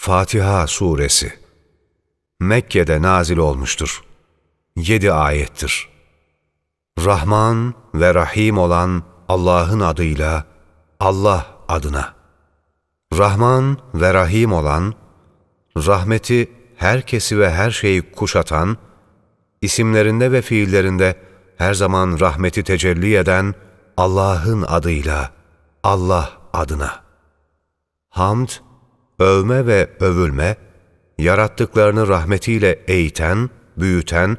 Fatiha Suresi Mekke'de nazil olmuştur. Yedi ayettir. Rahman ve Rahim olan Allah'ın adıyla, Allah adına. Rahman ve Rahim olan, rahmeti herkesi ve her şeyi kuşatan, isimlerinde ve fiillerinde her zaman rahmeti tecelli eden Allah'ın adıyla, Allah adına. Hamd, övme ve övülme, yarattıklarını rahmetiyle eğiten, büyüten,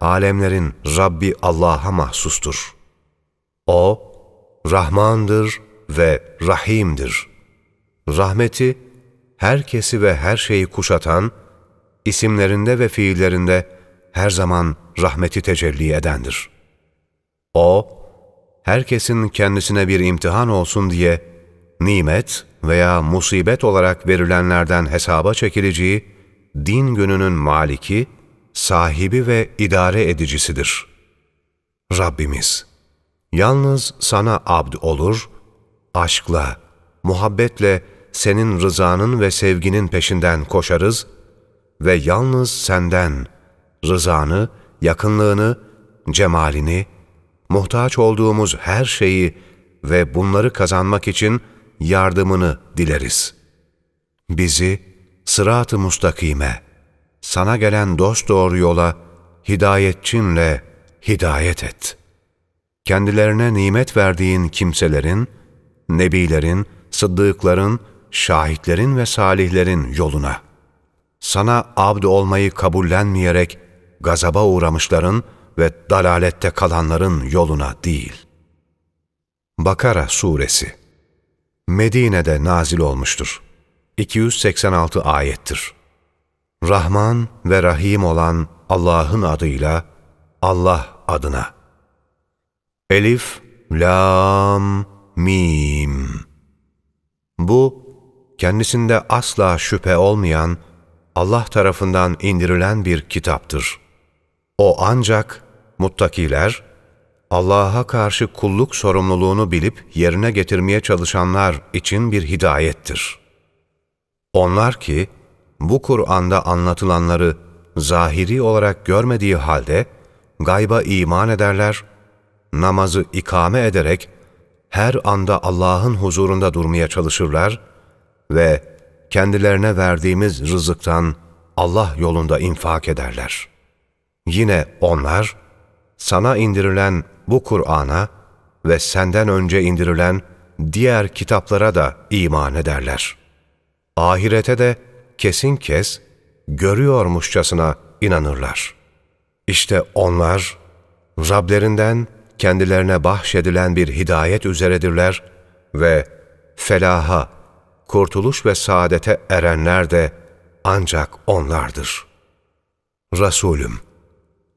alemlerin Rabbi Allah'a mahsustur. O, Rahmandır ve Rahim'dir. Rahmeti, herkesi ve her şeyi kuşatan, isimlerinde ve fiillerinde her zaman rahmeti tecelli edendir. O, herkesin kendisine bir imtihan olsun diye nimet veya musibet olarak verilenlerden hesaba çekileceği din gününün maliki, sahibi ve idare edicisidir. Rabbimiz, yalnız sana abd olur, aşkla, muhabbetle senin rızanın ve sevginin peşinden koşarız ve yalnız senden rızanı, yakınlığını, cemalini, muhtaç olduğumuz her şeyi ve bunları kazanmak için yardımını dileriz. Bizi sırat-ı mustakime, sana gelen dost doğru yola hidayetçinle hidayet et. Kendilerine nimet verdiğin kimselerin, nebilerin, sıddıkların, şahitlerin ve salihlerin yoluna. Sana abd olmayı kabullenmeyerek gazaba uğramışların ve dalalette kalanların yoluna değil. Bakara Suresi Medine'de nazil olmuştur. 286 ayettir. Rahman ve Rahim olan Allah'ın adıyla, Allah adına. Elif, Lam, Mim. Bu, kendisinde asla şüphe olmayan, Allah tarafından indirilen bir kitaptır. O ancak muttakiler, Allah'a karşı kulluk sorumluluğunu bilip yerine getirmeye çalışanlar için bir hidayettir. Onlar ki, bu Kur'an'da anlatılanları zahiri olarak görmediği halde gayba iman ederler, namazı ikame ederek her anda Allah'ın huzurunda durmaya çalışırlar ve kendilerine verdiğimiz rızıktan Allah yolunda infak ederler. Yine onlar, sana indirilen bu Kur'an'a ve senden önce indirilen diğer kitaplara da iman ederler. Ahirete de kesin kes, görüyormuşçasına inanırlar. İşte onlar, Rablerinden kendilerine bahşedilen bir hidayet üzeredirler ve felaha, kurtuluş ve saadete erenler de ancak onlardır. Resulüm,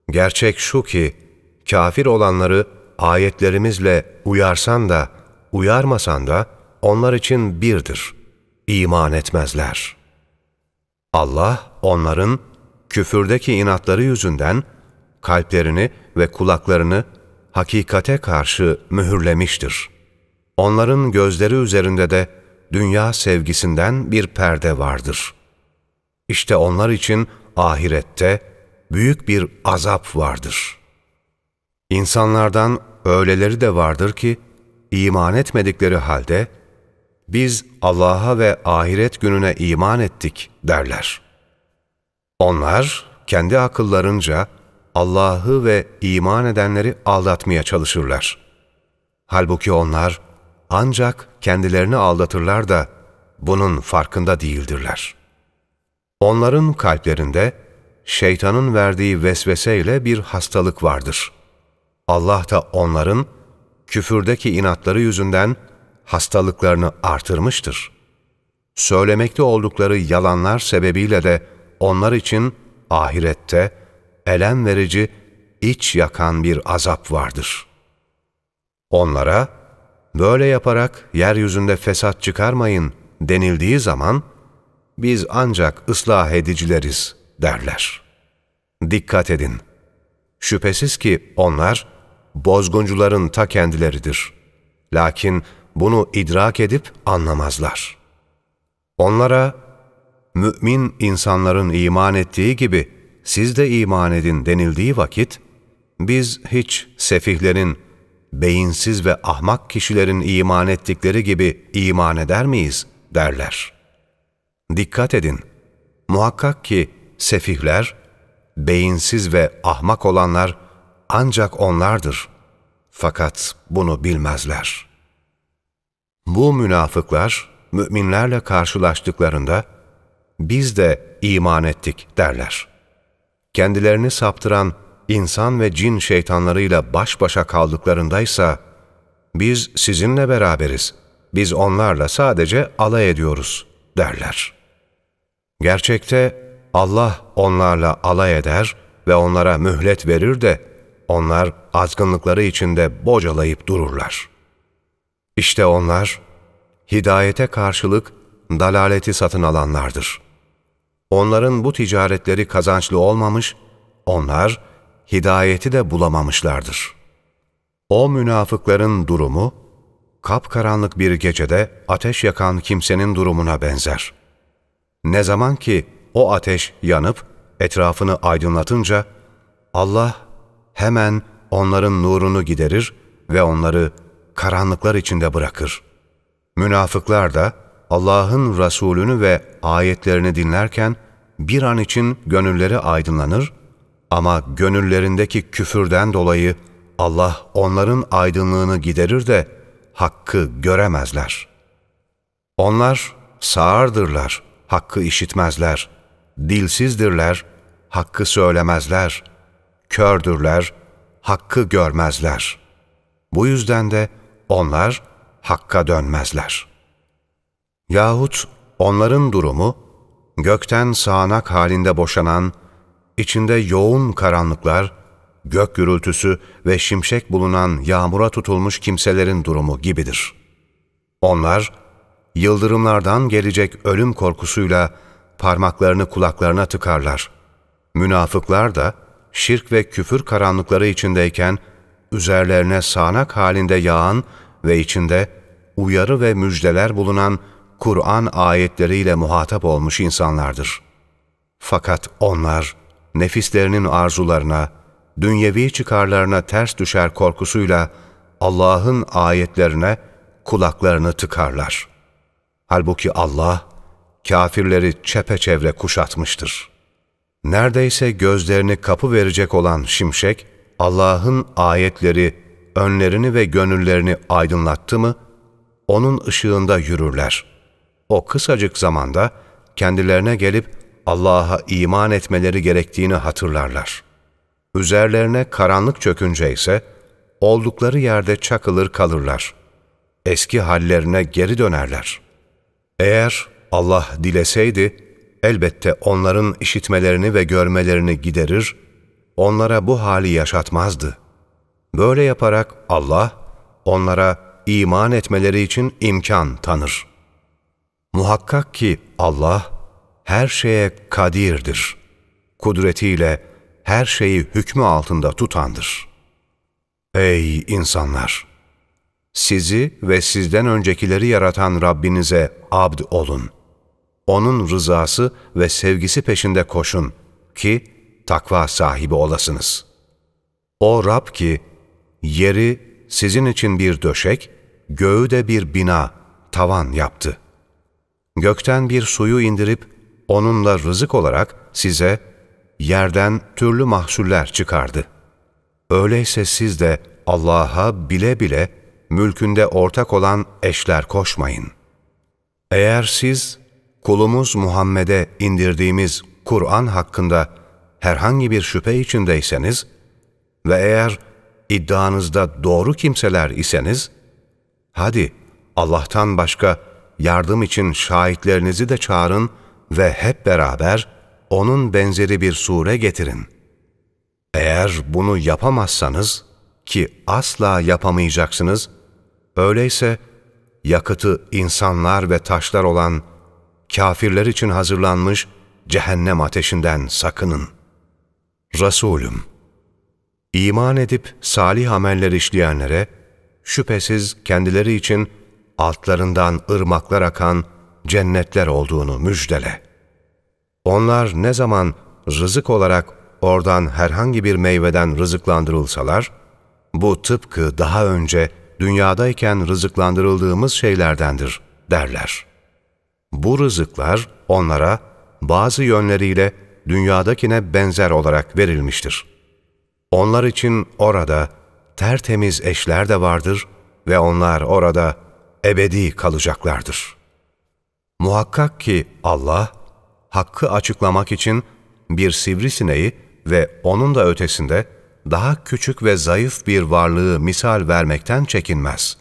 gerçek şu ki, kafir olanları ayetlerimizle uyarsan da, uyarmasan da onlar için birdir. İman etmezler. Allah onların küfürdeki inatları yüzünden kalplerini ve kulaklarını hakikate karşı mühürlemiştir. Onların gözleri üzerinde de dünya sevgisinden bir perde vardır. İşte onlar için ahirette büyük bir azap vardır.'' İnsanlardan öyleleri de vardır ki, iman etmedikleri halde, biz Allah'a ve ahiret gününe iman ettik derler. Onlar kendi akıllarınca Allah'ı ve iman edenleri aldatmaya çalışırlar. Halbuki onlar ancak kendilerini aldatırlar da bunun farkında değildirler. Onların kalplerinde şeytanın verdiği vesveseyle bir hastalık vardır.'' Allah da onların küfürdeki inatları yüzünden hastalıklarını artırmıştır. Söylemekte oldukları yalanlar sebebiyle de onlar için ahirette elem verici, iç yakan bir azap vardır. Onlara, böyle yaparak yeryüzünde fesat çıkarmayın denildiği zaman, biz ancak ıslah edicileriz derler. Dikkat edin! Şüphesiz ki onlar, bozguncuların ta kendileridir. Lakin bunu idrak edip anlamazlar. Onlara, mümin insanların iman ettiği gibi siz de iman edin denildiği vakit, biz hiç sefihlerin, beyinsiz ve ahmak kişilerin iman ettikleri gibi iman eder miyiz derler. Dikkat edin, muhakkak ki sefihler, beyinsiz ve ahmak olanlar ancak onlardır. Fakat bunu bilmezler. Bu münafıklar, müminlerle karşılaştıklarında, biz de iman ettik derler. Kendilerini saptıran insan ve cin şeytanlarıyla baş başa kaldıklarındaysa, biz sizinle beraberiz, biz onlarla sadece alay ediyoruz derler. Gerçekte Allah onlarla alay eder ve onlara mühlet verir de, onlar azgınlıkları içinde bocalayıp dururlar. İşte onlar, hidayete karşılık dalaleti satın alanlardır. Onların bu ticaretleri kazançlı olmamış, onlar hidayeti de bulamamışlardır. O münafıkların durumu, kapkaranlık bir gecede ateş yakan kimsenin durumuna benzer. Ne zaman ki o ateş yanıp etrafını aydınlatınca, Allah hemen onların nurunu giderir ve onları karanlıklar içinde bırakır. Münafıklar da Allah'ın Resulünü ve ayetlerini dinlerken bir an için gönülleri aydınlanır ama gönüllerindeki küfürden dolayı Allah onların aydınlığını giderir de hakkı göremezler. Onlar sağırdırlar, hakkı işitmezler, dilsizdirler, hakkı söylemezler, kördürler, hakkı görmezler. Bu yüzden de onlar hakka dönmezler. Yahut onların durumu, gökten sağanak halinde boşanan, içinde yoğun karanlıklar, gök gürültüsü ve şimşek bulunan yağmura tutulmuş kimselerin durumu gibidir. Onlar, yıldırımlardan gelecek ölüm korkusuyla parmaklarını kulaklarına tıkarlar. Münafıklar da şirk ve küfür karanlıkları içindeyken, üzerlerine sağanak halinde yağan ve içinde uyarı ve müjdeler bulunan Kur'an ayetleriyle muhatap olmuş insanlardır. Fakat onlar, nefislerinin arzularına, dünyevi çıkarlarına ters düşer korkusuyla Allah'ın ayetlerine kulaklarını tıkarlar. Halbuki Allah, kafirleri çepeçevre kuşatmıştır. Neredeyse gözlerini kapı verecek olan şimşek, Allah'ın ayetleri, önlerini ve gönüllerini aydınlattı mı, onun ışığında yürürler. O kısacık zamanda kendilerine gelip Allah'a iman etmeleri gerektiğini hatırlarlar. Üzerlerine karanlık çökünce ise oldukları yerde çakılır kalırlar. Eski hallerine geri dönerler. Eğer Allah dileseydi, elbette onların işitmelerini ve görmelerini giderir, onlara bu hali yaşatmazdı. Böyle yaparak Allah, onlara iman etmeleri için imkan tanır. Muhakkak ki Allah, her şeye kadirdir. Kudretiyle her şeyi hükmü altında tutandır. Ey insanlar! Sizi ve sizden öncekileri yaratan Rabbinize abd olun. Onun rızası ve sevgisi peşinde koşun ki takva sahibi olasınız. O Rab ki, yeri sizin için bir döşek, göğü de bir bina, tavan yaptı. Gökten bir suyu indirip, onunla rızık olarak size yerden türlü mahsuller çıkardı. Öyleyse siz de Allah'a bile bile mülkünde ortak olan eşler koşmayın. Eğer siz kulumuz Muhammed'e indirdiğimiz Kur'an hakkında herhangi bir şüphe içindeyseniz ve eğer iddianızda doğru kimseler iseniz, hadi Allah'tan başka yardım için şahitlerinizi de çağırın ve hep beraber onun benzeri bir sure getirin. Eğer bunu yapamazsanız ki asla yapamayacaksınız, öyleyse yakıtı insanlar ve taşlar olan kafirler için hazırlanmış cehennem ateşinden sakının. Resulüm, iman edip salih ameller işleyenlere, şüphesiz kendileri için altlarından ırmaklar akan cennetler olduğunu müjdele. Onlar ne zaman rızık olarak oradan herhangi bir meyveden rızıklandırılsalar, bu tıpkı daha önce dünyadayken rızıklandırıldığımız şeylerdendir derler. Bu rızıklar onlara bazı yönleriyle dünyadakine benzer olarak verilmiştir. Onlar için orada tertemiz eşler de vardır ve onlar orada ebedi kalacaklardır. Muhakkak ki Allah, hakkı açıklamak için bir sivrisineği ve onun da ötesinde daha küçük ve zayıf bir varlığı misal vermekten çekinmez.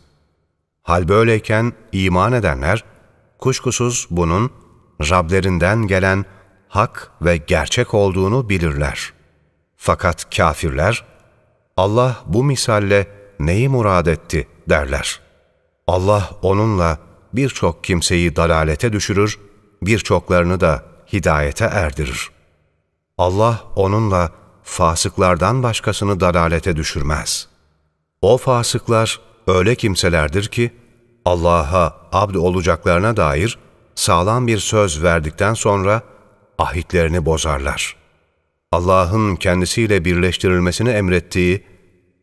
Hal böyleyken iman edenler, kuşkusuz bunun Rablerinden gelen hak ve gerçek olduğunu bilirler. Fakat kafirler, Allah bu misalle neyi murad etti derler. Allah onunla birçok kimseyi dalalete düşürür, birçoklarını da hidayete erdirir. Allah onunla fasıklardan başkasını dalalete düşürmez. O fasıklar öyle kimselerdir ki, Allah'a abd olacaklarına dair sağlam bir söz verdikten sonra ahitlerini bozarlar. Allah'ın kendisiyle birleştirilmesini emrettiği,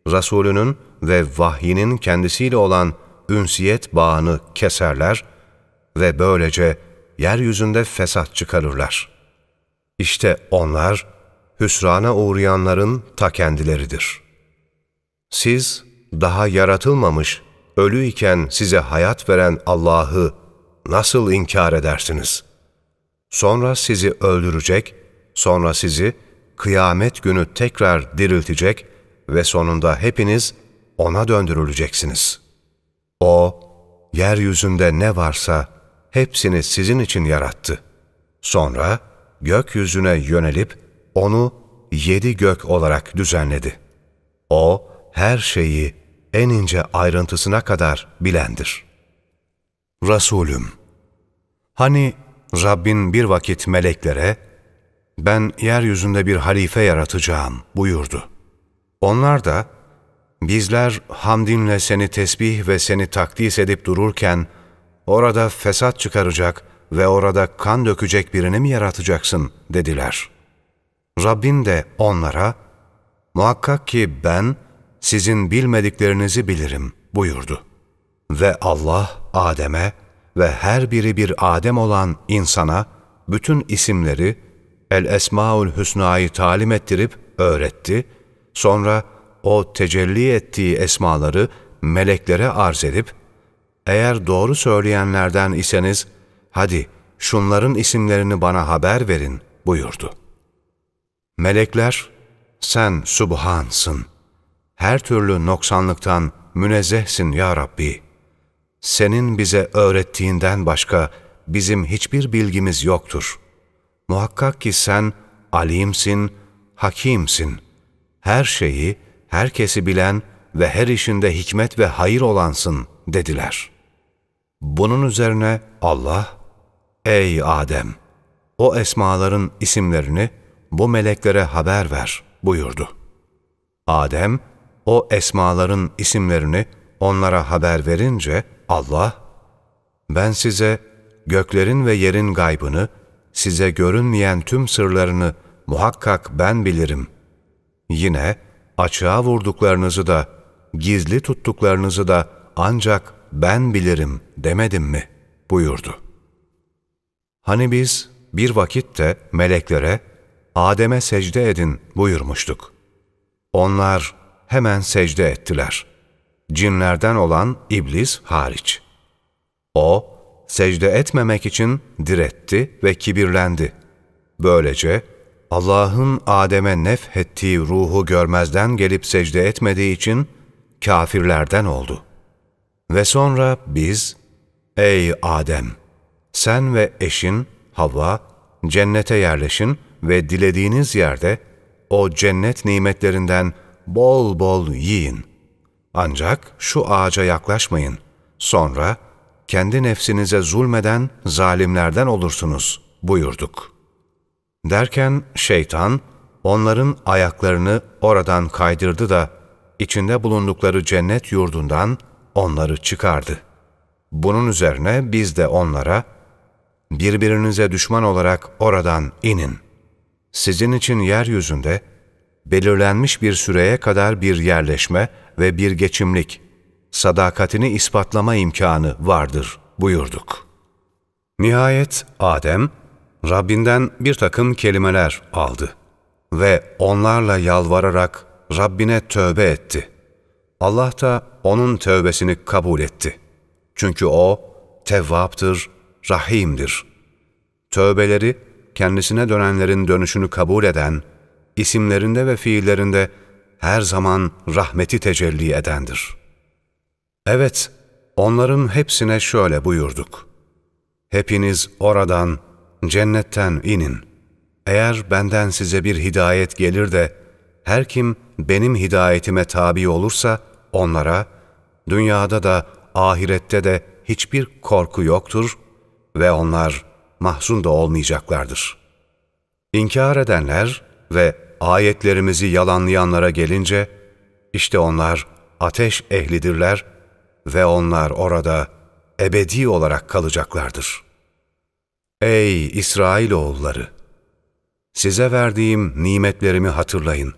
Resulünün ve vahyinin kendisiyle olan ünsiyet bağını keserler ve böylece yeryüzünde fesat çıkarırlar. İşte onlar, hüsrana uğrayanların ta kendileridir. Siz, daha yaratılmamış, ölü iken size hayat veren Allah'ı nasıl inkar edersiniz? Sonra sizi öldürecek, sonra sizi kıyamet günü tekrar diriltecek ve sonunda hepiniz O'na döndürüleceksiniz. O, yeryüzünde ne varsa hepsini sizin için yarattı. Sonra gökyüzüne yönelip onu yedi gök olarak düzenledi. O, her şeyi en ince ayrıntısına kadar bilendir. Resulüm, hani Rabbin bir vakit meleklere, ben yeryüzünde bir halife yaratacağım buyurdu. Onlar da, bizler hamdinle seni tesbih ve seni takdis edip dururken, orada fesat çıkaracak ve orada kan dökecek birini mi yaratacaksın dediler. Rabbin de onlara, muhakkak ki ben sizin bilmediklerinizi bilirim buyurdu. Ve Allah Adem'e ve her biri bir Adem olan insana bütün isimleri El Esmaül Hüsna'yı talim ettirip öğretti. Sonra o tecelli ettiği esmaları meleklere arz edip, eğer doğru söyleyenlerden iseniz, hadi şunların isimlerini bana haber verin buyurdu. Melekler, sen Subhansın, her türlü noksanlıktan münezzehsin ya Rabbi. Senin bize öğrettiğinden başka bizim hiçbir bilgimiz yoktur. Muhakkak ki sen alimsin, hakimsin. Her şeyi, herkesi bilen ve her işinde hikmet ve hayır olansın dediler. Bunun üzerine Allah, Ey Adem! O esmaların isimlerini bu meleklere haber ver buyurdu. Adem, o esmaların isimlerini onlara haber verince Allah, ben size göklerin ve yerin gaybını, size görünmeyen tüm sırlarını muhakkak ben bilirim. Yine açığa vurduklarınızı da, gizli tuttuklarınızı da ancak ben bilirim demedim mi? buyurdu. Hani biz bir vakitte meleklere Adem'e secde edin buyurmuştuk. Onlar hemen secde ettiler. Cinlerden olan iblis hariç. O, secde etmemek için diretti ve kibirlendi. Böylece Allah'ın Adem'e nefhettiği ruhu görmezden gelip secde etmediği için kafirlerden oldu. Ve sonra biz, ey Adem! Sen ve eşin Havva cennete yerleşin ve dilediğiniz yerde o cennet nimetlerinden bol bol yiyin. Ancak şu ağaca yaklaşmayın. Sonra kendi nefsinize zulmeden zalimlerden olursunuz buyurduk. Derken şeytan onların ayaklarını oradan kaydırdı da içinde bulundukları cennet yurdundan onları çıkardı. Bunun üzerine biz de onlara birbirinize düşman olarak oradan inin. Sizin için yeryüzünde belirlenmiş bir süreye kadar bir yerleşme ve bir geçimlik, sadakatini ispatlama imkanı vardır buyurduk. Nihayet Adem, Rabbinden bir takım kelimeler aldı ve onlarla yalvararak Rabbine tövbe etti. Allah da onun tövbesini kabul etti. Çünkü O tevvaptır, rahimdir. Tövbeleri kendisine dönenlerin dönüşünü kabul eden, isimlerinde ve fiillerinde her zaman rahmeti tecelli edendir. Evet, onların hepsine şöyle buyurduk. Hepiniz oradan, cennetten inin. Eğer benden size bir hidayet gelir de, her kim benim hidayetime tabi olursa, onlara, dünyada da ahirette de hiçbir korku yoktur ve onlar mahzun da olmayacaklardır. İnkar edenler ve ayetlerimizi yalanlayanlara gelince, işte onlar ateş ehlidirler ve onlar orada ebedi olarak kalacaklardır. Ey İsrailoğulları! Size verdiğim nimetlerimi hatırlayın.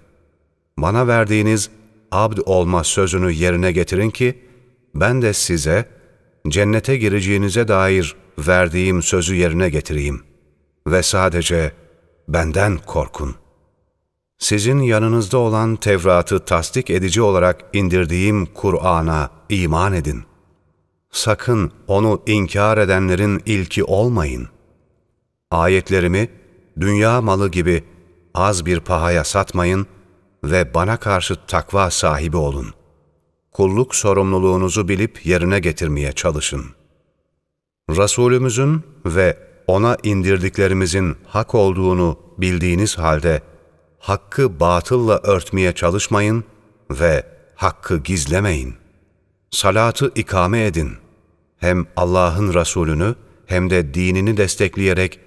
Bana verdiğiniz abd olma sözünü yerine getirin ki, ben de size cennete gireceğinize dair verdiğim sözü yerine getireyim ve sadece benden korkun. Sizin yanınızda olan Tevrat'ı tasdik edici olarak indirdiğim Kur'an'a iman edin. Sakın onu inkar edenlerin ilki olmayın. Ayetlerimi dünya malı gibi az bir pahaya satmayın ve bana karşı takva sahibi olun. Kulluk sorumluluğunuzu bilip yerine getirmeye çalışın. Resulümüzün ve ona indirdiklerimizin hak olduğunu bildiğiniz halde, hakkı batılla örtmeye çalışmayın ve hakkı gizlemeyin. Salatı ikame edin. Hem Allah'ın Resulünü hem de dinini destekleyerek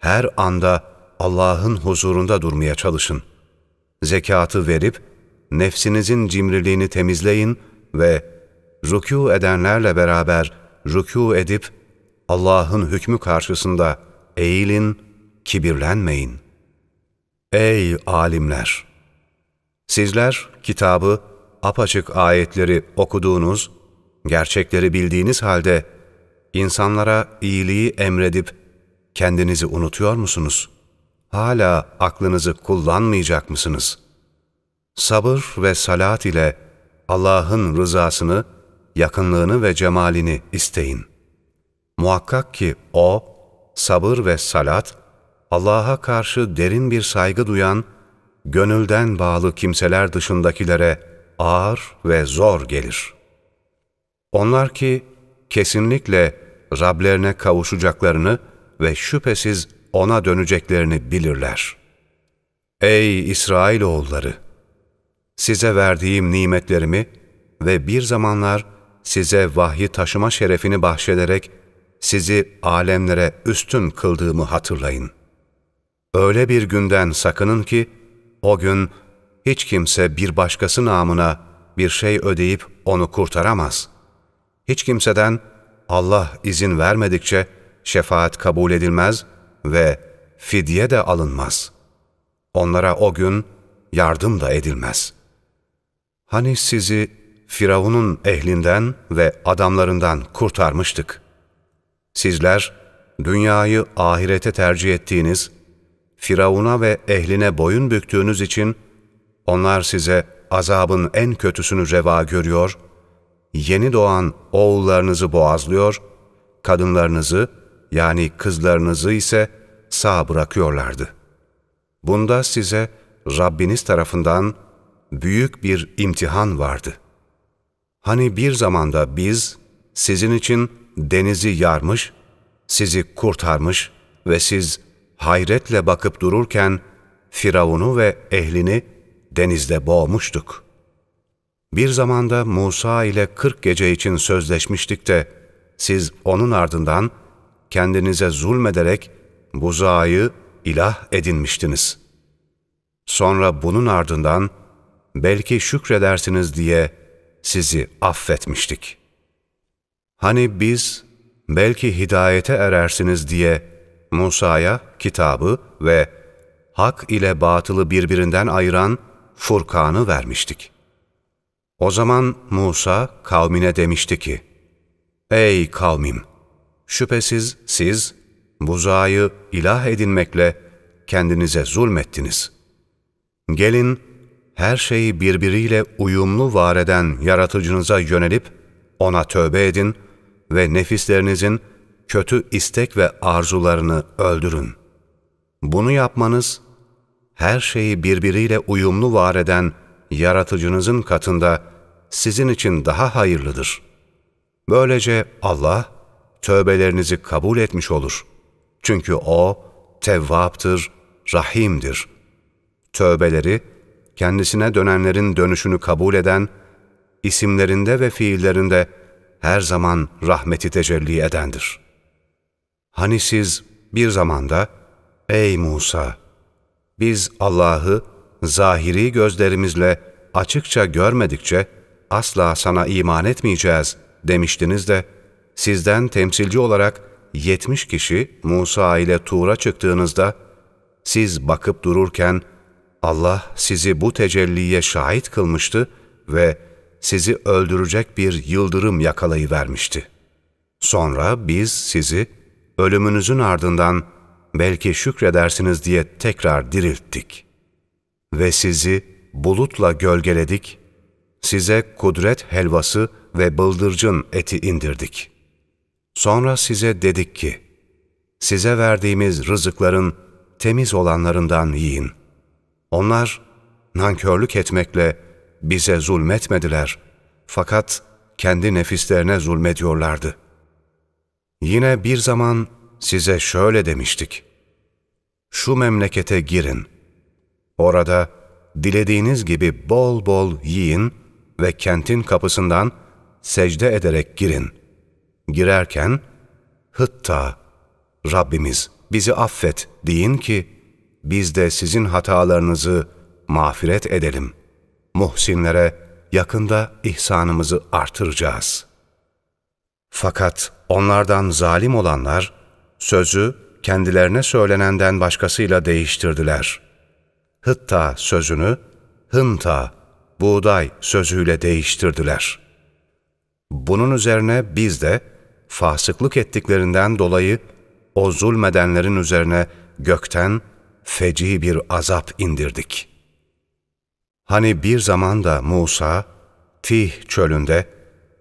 her anda Allah'ın huzurunda durmaya çalışın. Zekatı verip nefsinizin cimriliğini temizleyin ve rükû edenlerle beraber rükû edip Allah'ın hükmü karşısında eğilin, kibirlenmeyin. Ey alimler! Sizler kitabı, apaçık ayetleri okuduğunuz, gerçekleri bildiğiniz halde insanlara iyiliği emredip kendinizi unutuyor musunuz? Hala aklınızı kullanmayacak mısınız? Sabır ve salat ile Allah'ın rızasını, yakınlığını ve cemalini isteyin. Muhakkak ki O, sabır ve salat, Allah'a karşı derin bir saygı duyan, gönülden bağlı kimseler dışındakilere ağır ve zor gelir. Onlar ki kesinlikle Rablerine kavuşacaklarını ve şüphesiz O'na döneceklerini bilirler. Ey İsrailoğulları! Size verdiğim nimetlerimi ve bir zamanlar size vahyi taşıma şerefini bahşederek sizi alemlere üstün kıldığımı hatırlayın. Öyle bir günden sakının ki, o gün hiç kimse bir başkası namına bir şey ödeyip onu kurtaramaz. Hiç kimseden Allah izin vermedikçe şefaat kabul edilmez ve fidye de alınmaz. Onlara o gün yardım da edilmez. Hani sizi Firavun'un ehlinden ve adamlarından kurtarmıştık. Sizler dünyayı ahirete tercih ettiğiniz, Firavun'a ve ehline boyun büktüğünüz için onlar size azabın en kötüsünü reva görüyor, yeni doğan oğullarınızı boğazlıyor, kadınlarınızı yani kızlarınızı ise sağ bırakıyorlardı. Bunda size Rabbiniz tarafından büyük bir imtihan vardı. Hani bir zamanda biz sizin için denizi yarmış, sizi kurtarmış ve siz hayretle bakıp dururken Firavun'u ve ehlini denizde boğmuştuk. Bir zamanda Musa ile kırk gece için sözleşmiştik de siz onun ardından kendinize zulmederek buzağı ilah edinmiştiniz. Sonra bunun ardından belki şükredersiniz diye sizi affetmiştik. Hani biz belki hidayete erersiniz diye Musa'ya kitabı ve hak ile batılı birbirinden ayıran Furkan'ı vermiştik. O zaman Musa kavmine demişti ki, Ey kavmim! Şüphesiz siz buzağı ilah edinmekle kendinize zulmettiniz. Gelin, her şeyi birbiriyle uyumlu var eden yaratıcınıza yönelip ona tövbe edin ve nefislerinizin kötü istek ve arzularını öldürün. Bunu yapmanız, her şeyi birbiriyle uyumlu var eden yaratıcınızın katında sizin için daha hayırlıdır. Böylece Allah, tövbelerinizi kabul etmiş olur. Çünkü O, tevvaptır, rahimdir. Tövbeleri, kendisine dönenlerin dönüşünü kabul eden, isimlerinde ve fiillerinde her zaman rahmeti tecelli edendir. Hani siz bir zamanda, ey Musa, biz Allah'ı zahiri gözlerimizle açıkça görmedikçe asla sana iman etmeyeceğiz demiştiniz de, sizden temsilci olarak 70 kişi Musa ile Tuğra çıktığınızda, siz bakıp dururken Allah sizi bu tecelliye şahit kılmıştı ve sizi öldürecek bir yıldırım yakalayıvermişti. Sonra biz sizi ölümünüzün ardından belki şükredersiniz diye tekrar dirilttik. Ve sizi bulutla gölgeledik, size kudret helvası ve bıldırcın eti indirdik.'' Sonra size dedik ki, size verdiğimiz rızıkların temiz olanlarından yiyin. Onlar nankörlük etmekle bize zulmetmediler fakat kendi nefislerine zulmediyorlardı. Yine bir zaman size şöyle demiştik. Şu memlekete girin. Orada dilediğiniz gibi bol bol yiyin ve kentin kapısından secde ederek girin. Girerken, Hıtta, Rabbimiz bizi affet deyin ki, biz de sizin hatalarınızı mağfiret edelim. Muhsinlere yakında ihsanımızı artıracağız. Fakat onlardan zalim olanlar, sözü kendilerine söylenenden başkasıyla değiştirdiler. Hıtta sözünü, hınta, buğday sözüyle değiştirdiler. Bunun üzerine biz de, fasıklık ettiklerinden dolayı o zulmedenlerin üzerine gökten feci bir azap indirdik. Hani bir zaman da Musa, Tih çölünde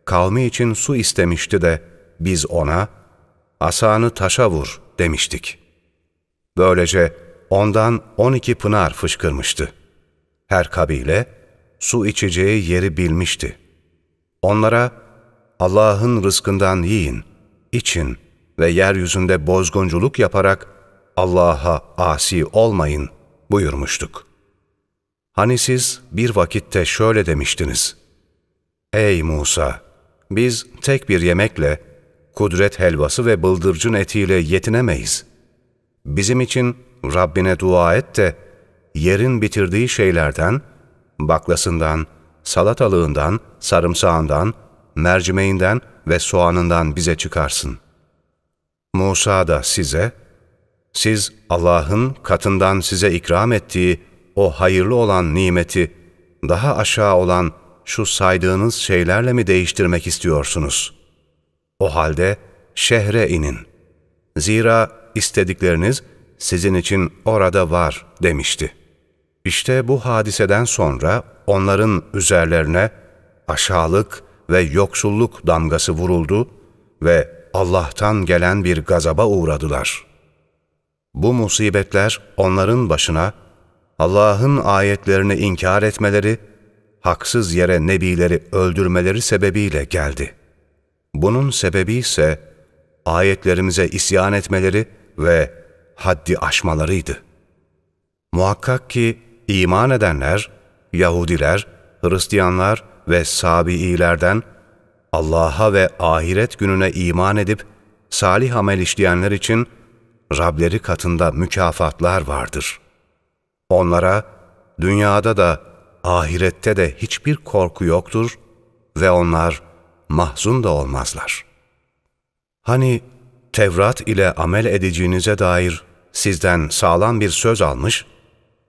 kavmi için su istemişti de biz ona, asanı taşa vur demiştik. Böylece ondan on iki pınar fışkırmıştı. Her kabile su içeceği yeri bilmişti. Onlara, Allah'ın rızkından yiyin, için ve yeryüzünde bozgunculuk yaparak Allah'a asi olmayın buyurmuştuk. Hani siz bir vakitte şöyle demiştiniz. Ey Musa! Biz tek bir yemekle, kudret helvası ve bıldırcın etiyle yetinemeyiz. Bizim için Rabbine dua et de, yerin bitirdiği şeylerden, baklasından, salatalığından, sarımsağından, mercimeğinden ve soğanından bize çıkarsın. Musa da size, siz Allah'ın katından size ikram ettiği o hayırlı olan nimeti daha aşağı olan şu saydığınız şeylerle mi değiştirmek istiyorsunuz? O halde şehre inin. Zira istedikleriniz sizin için orada var demişti. İşte bu hadiseden sonra onların üzerlerine aşağılık ve yoksulluk damgası vuruldu ve Allah'tan gelen bir gazaba uğradılar. Bu musibetler onların başına Allah'ın ayetlerini inkar etmeleri, haksız yere nebileri öldürmeleri sebebiyle geldi. Bunun sebebi ise ayetlerimize isyan etmeleri ve haddi aşmalarıydı. Muhakkak ki iman edenler, Yahudiler, Hristiyanlar ve Sabi'ilerden Allah'a ve ahiret gününe iman edip salih amel işleyenler için Rableri katında mükafatlar vardır. Onlara dünyada da ahirette de hiçbir korku yoktur ve onlar mahzun da olmazlar. Hani Tevrat ile amel edeceğinize dair sizden sağlam bir söz almış,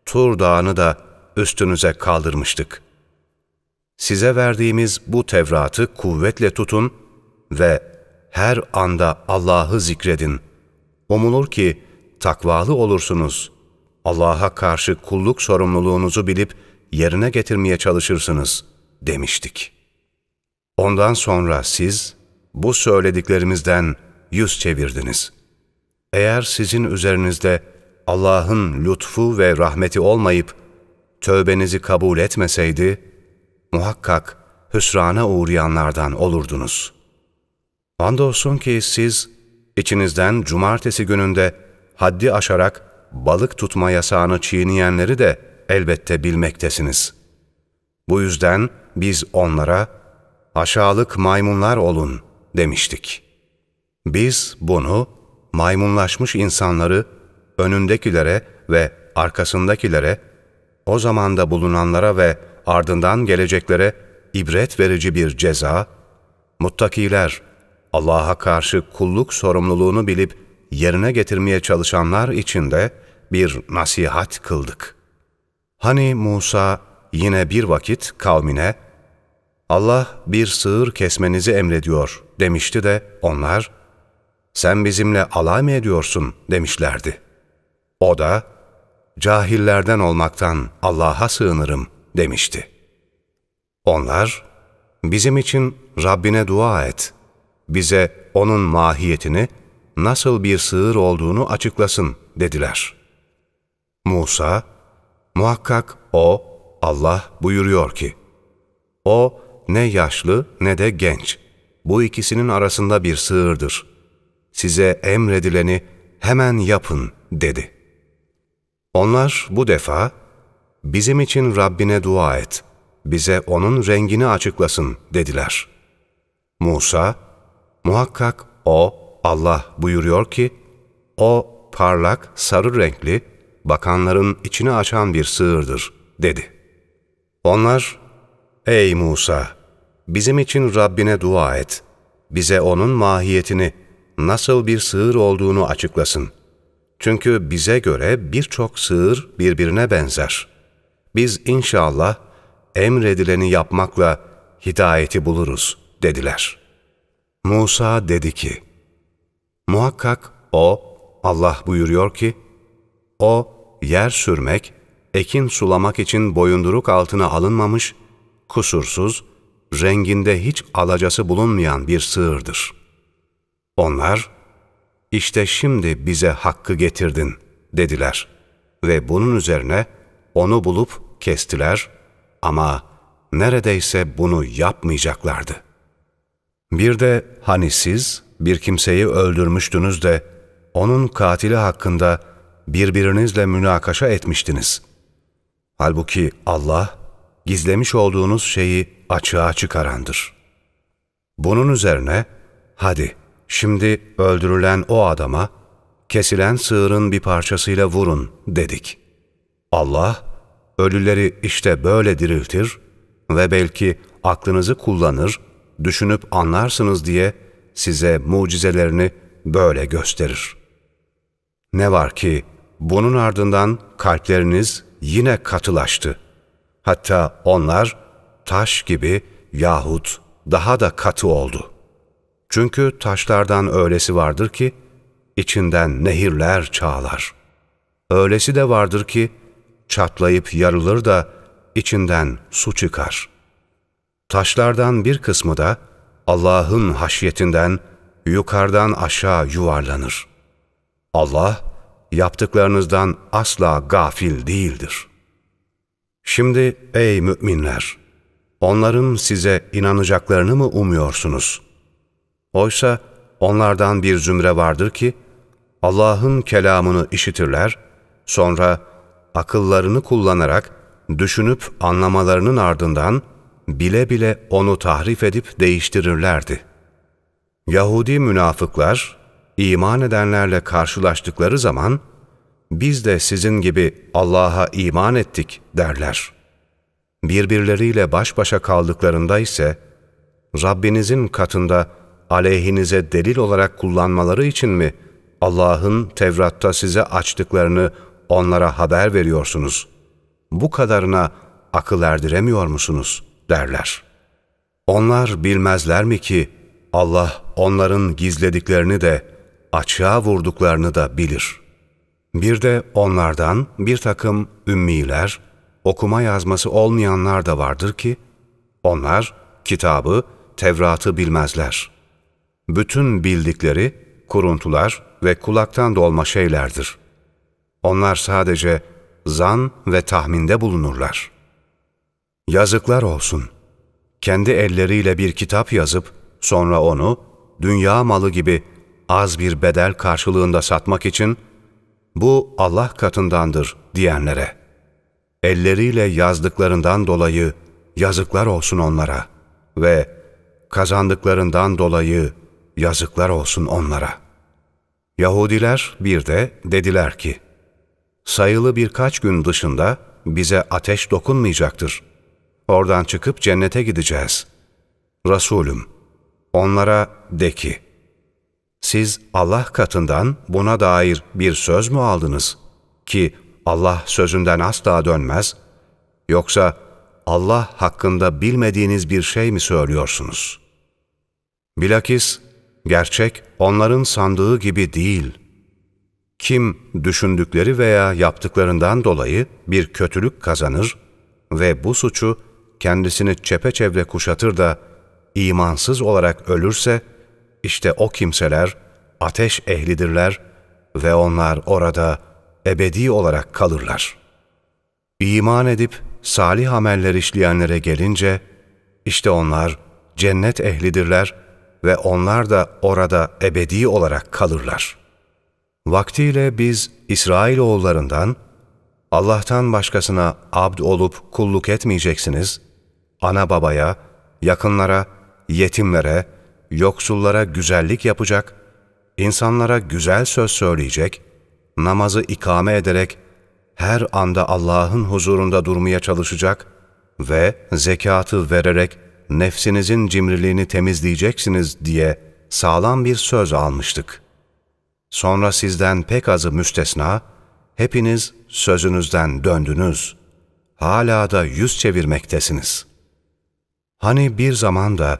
Tur Dağı'nı da üstünüze kaldırmıştık. Size verdiğimiz bu Tevrat'ı kuvvetle tutun ve her anda Allah'ı zikredin. Umulur ki takvalı olursunuz. Allah'a karşı kulluk sorumluluğunuzu bilip yerine getirmeye çalışırsınız demiştik. Ondan sonra siz bu söylediklerimizden yüz çevirdiniz. Eğer sizin üzerinizde Allah'ın lütfu ve rahmeti olmayıp tövbenizi kabul etmeseydi, muhakkak hüsrana uğrayanlardan olurdunuz. Andolsun ki siz içinizden cumartesi gününde haddi aşarak balık tutma yasağını çiğneyenleri de elbette bilmektesiniz. Bu yüzden biz onlara aşağılık maymunlar olun demiştik. Biz bunu maymunlaşmış insanları önündekilere ve arkasındakilere, o zamanda bulunanlara ve ardından geleceklere ibret verici bir ceza, muttakiler, Allah'a karşı kulluk sorumluluğunu bilip yerine getirmeye çalışanlar için de bir nasihat kıldık. Hani Musa yine bir vakit kavmine, Allah bir sığır kesmenizi emrediyor demişti de onlar, sen bizimle alay mı ediyorsun demişlerdi. O da, cahillerden olmaktan Allah'a sığınırım demişti. Onlar, bizim için Rabbine dua et, bize onun mahiyetini, nasıl bir sığır olduğunu açıklasın dediler. Musa, muhakkak o, Allah buyuruyor ki, o ne yaşlı ne de genç, bu ikisinin arasında bir sığırdır. Size emredileni hemen yapın dedi. Onlar bu defa, bizim için Rabbine dua et, bize onun rengini açıklasın dediler. Musa, muhakkak o, Allah buyuruyor ki, o parlak, sarı renkli, bakanların içini açan bir sığırdır, dedi. Onlar, ey Musa, bizim için Rabbine dua et, bize onun mahiyetini, nasıl bir sığır olduğunu açıklasın. Çünkü bize göre birçok sığır birbirine benzer. Biz inşallah emredileni yapmakla hidayeti buluruz, dediler. Musa dedi ki, Muhakkak o, Allah buyuruyor ki, o yer sürmek, ekin sulamak için boyunduruk altına alınmamış, kusursuz, renginde hiç alacası bulunmayan bir sığırdır. Onlar, işte şimdi bize hakkı getirdin dediler ve bunun üzerine onu bulup kestiler ama neredeyse bunu yapmayacaklardı. Bir de hani siz bir kimseyi öldürmüştünüz de onun katili hakkında birbirinizle münakaşa etmiştiniz. Halbuki Allah gizlemiş olduğunuz şeyi açığa çıkarandır. Bunun üzerine hadi şimdi öldürülen o adama kesilen sığırın bir parçasıyla vurun dedik. Allah ölüleri işte böyle diriltir ve belki aklınızı kullanır, düşünüp anlarsınız diye size mucizelerini böyle gösterir. Ne var ki bunun ardından kalpleriniz yine katılaştı. Hatta onlar taş gibi yahut daha da katı oldu. Çünkü taşlardan öylesi vardır ki, içinden nehirler çağlar. Öylesi de vardır ki, çatlayıp yarılır da içinden su çıkar. Taşlardan bir kısmı da Allah'ın haşyetinden yukarıdan aşağı yuvarlanır. Allah, yaptıklarınızdan asla gafil değildir. Şimdi ey müminler! Onların size inanacaklarını mı umuyorsunuz? Oysa onlardan bir zümre vardır ki, Allah'ın kelamını işitirler, sonra akıllarını kullanarak düşünüp anlamalarının ardından bile bile onu tahrif edip değiştirirlerdi. Yahudi münafıklar, iman edenlerle karşılaştıkları zaman, biz de sizin gibi Allah'a iman ettik derler. Birbirleriyle baş başa kaldıklarında ise, Rabbinizin katında aleyhinize delil olarak kullanmaları için mi Allah'ın Tevrat'ta size açtıklarını onlara haber veriyorsunuz? Bu kadarına akıl erdiremiyor musunuz? derler. Onlar bilmezler mi ki Allah onların gizlediklerini de açığa vurduklarını da bilir. Bir de onlardan bir takım ümmiler, okuma yazması olmayanlar da vardır ki, onlar kitabı, Tevrat'ı bilmezler. Bütün bildikleri kuruntular ve kulaktan dolma şeylerdir. Onlar sadece zan ve tahminde bulunurlar. Yazıklar olsun. Kendi elleriyle bir kitap yazıp sonra onu dünya malı gibi az bir bedel karşılığında satmak için bu Allah katındandır diyenlere. Elleriyle yazdıklarından dolayı yazıklar olsun onlara ve kazandıklarından dolayı yazıklar olsun onlara. Yahudiler bir de dediler ki, sayılı birkaç gün dışında bize ateş dokunmayacaktır. Oradan çıkıp cennete gideceğiz. Resulüm, onlara de ki, siz Allah katından buna dair bir söz mü aldınız? Ki Allah sözünden asla dönmez, yoksa Allah hakkında bilmediğiniz bir şey mi söylüyorsunuz? Bilakis gerçek onların sandığı gibi değil. Kim düşündükleri veya yaptıklarından dolayı bir kötülük kazanır ve bu suçu kendisini çepeçevre kuşatır da imansız olarak ölürse, işte o kimseler ateş ehlidirler ve onlar orada ebedi olarak kalırlar. İman edip salih ameller işleyenlere gelince, işte onlar cennet ehlidirler ve onlar da orada ebedi olarak kalırlar. Vaktiyle biz İsrailoğullarından, Allah'tan başkasına abd olup kulluk etmeyeceksiniz, ana babaya, yakınlara, yetimlere, yoksullara güzellik yapacak, insanlara güzel söz söyleyecek, namazı ikame ederek her anda Allah'ın huzurunda durmaya çalışacak ve zekatı vererek nefsinizin cimriliğini temizleyeceksiniz diye sağlam bir söz almıştık. Sonra sizden pek azı müstesna, hepiniz sözünüzden döndünüz. Hala da yüz çevirmektesiniz. Hani bir zamanda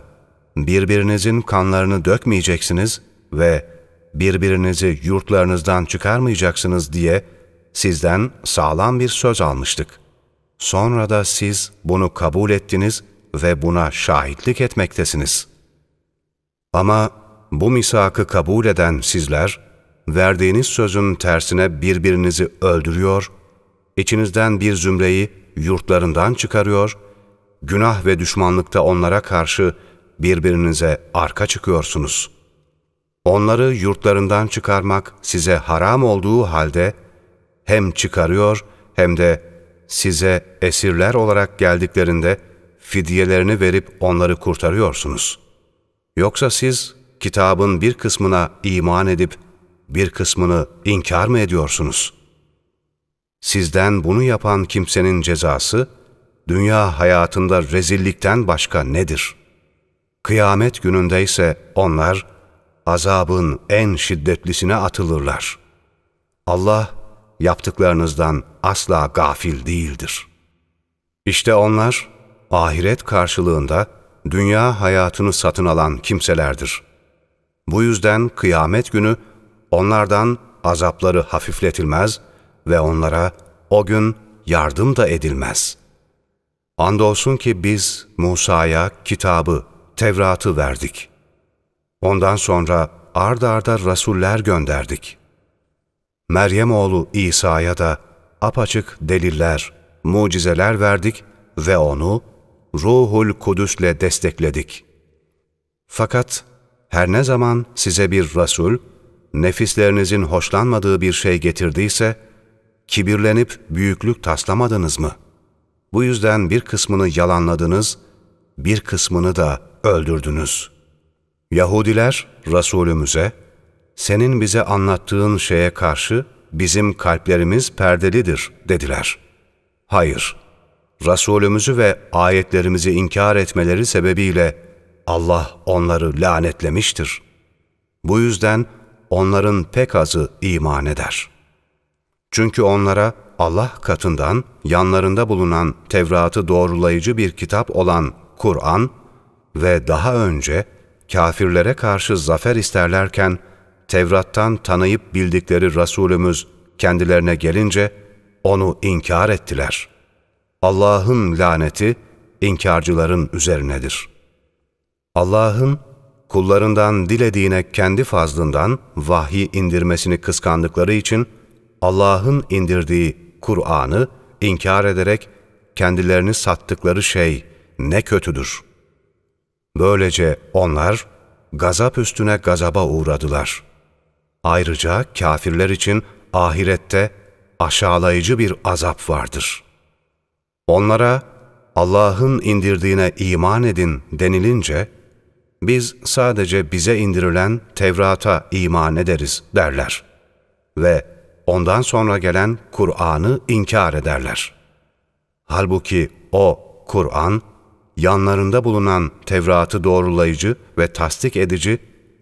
birbirinizin kanlarını dökmeyeceksiniz ve birbirinizi yurtlarınızdan çıkarmayacaksınız diye sizden sağlam bir söz almıştık. Sonra da siz bunu kabul ettiniz ve buna şahitlik etmektesiniz. Ama bu misakı kabul eden sizler, verdiğiniz sözün tersine birbirinizi öldürüyor, içinizden bir zümreyi yurtlarından çıkarıyor, günah ve düşmanlıkta onlara karşı birbirinize arka çıkıyorsunuz. Onları yurtlarından çıkarmak size haram olduğu halde hem çıkarıyor hem de size esirler olarak geldiklerinde fidyelerini verip onları kurtarıyorsunuz. Yoksa siz kitabın bir kısmına iman edip bir kısmını inkar mı ediyorsunuz? Sizden bunu yapan kimsenin cezası, dünya hayatında rezillikten başka nedir? Kıyamet gününde ise onlar, azabın en şiddetlisine atılırlar. Allah, yaptıklarınızdan asla gafil değildir. İşte onlar, ahiret karşılığında dünya hayatını satın alan kimselerdir. Bu yüzden kıyamet günü onlardan azapları hafifletilmez ve onlara o gün yardım da edilmez. Andolsun ki biz Musa'ya kitabı, Tevrat'ı verdik. Ondan sonra ard arda rasuller gönderdik. Meryem oğlu İsa'ya da apaçık deliller, mucizeler verdik ve onu Ruhul Kudüs'le destekledik. Fakat her ne zaman size bir Resul, nefislerinizin hoşlanmadığı bir şey getirdiyse, kibirlenip büyüklük taslamadınız mı? Bu yüzden bir kısmını yalanladınız, bir kısmını da öldürdünüz. Yahudiler Resulümüze, senin bize anlattığın şeye karşı bizim kalplerimiz perdelidir dediler. Hayır, Resulümüzü ve ayetlerimizi inkar etmeleri sebebiyle Allah onları lanetlemiştir. Bu yüzden onların pek azı iman eder. Çünkü onlara Allah katından yanlarında bulunan Tevrat'ı doğrulayıcı bir kitap olan Kur'an ve daha önce kafirlere karşı zafer isterlerken Tevrat'tan tanıyıp bildikleri Resulümüz kendilerine gelince onu inkar ettiler. Allah'ın laneti inkarcıların üzerinedir. Allah'ın kullarından dilediğine kendi fazlından vahiy indirmesini kıskandıkları için Allah'ın indirdiği Kur'an'ı inkar ederek kendilerini sattıkları şey ne kötüdür. Böylece onlar gazap üstüne gazaba uğradılar. Ayrıca kafirler için ahirette aşağılayıcı bir azap vardır. Onlara Allah'ın indirdiğine iman edin denilince, biz sadece bize indirilen Tevrat'a iman ederiz derler ve ondan sonra gelen Kur'an'ı inkar ederler. Halbuki o Kur'an, yanlarında bulunan Tevrat'ı doğrulayıcı ve tasdik edici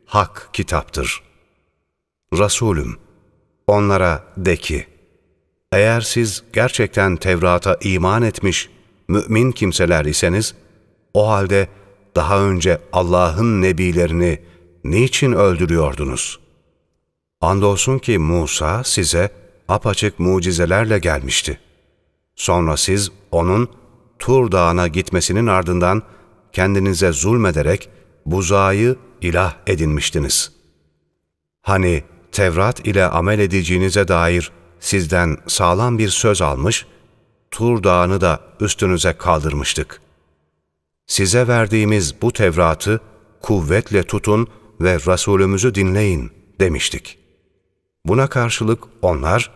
hak kitaptır. Resulüm, onlara de ki, eğer siz gerçekten Tevrat'a iman etmiş mümin kimseler iseniz, o halde daha önce Allah'ın nebilerini niçin öldürüyordunuz? Andolsun ki Musa size apaçık mucizelerle gelmişti. Sonra siz onun Tur Dağı'na gitmesinin ardından kendinize zulmederek buzağı ilah edinmiştiniz. Hani Tevrat ile amel edeceğinize dair sizden sağlam bir söz almış, Tur Dağı'nı da üstünüze kaldırmıştık. Size verdiğimiz bu Tevrat'ı kuvvetle tutun ve Resulümüzü dinleyin demiştik. Buna karşılık onlar,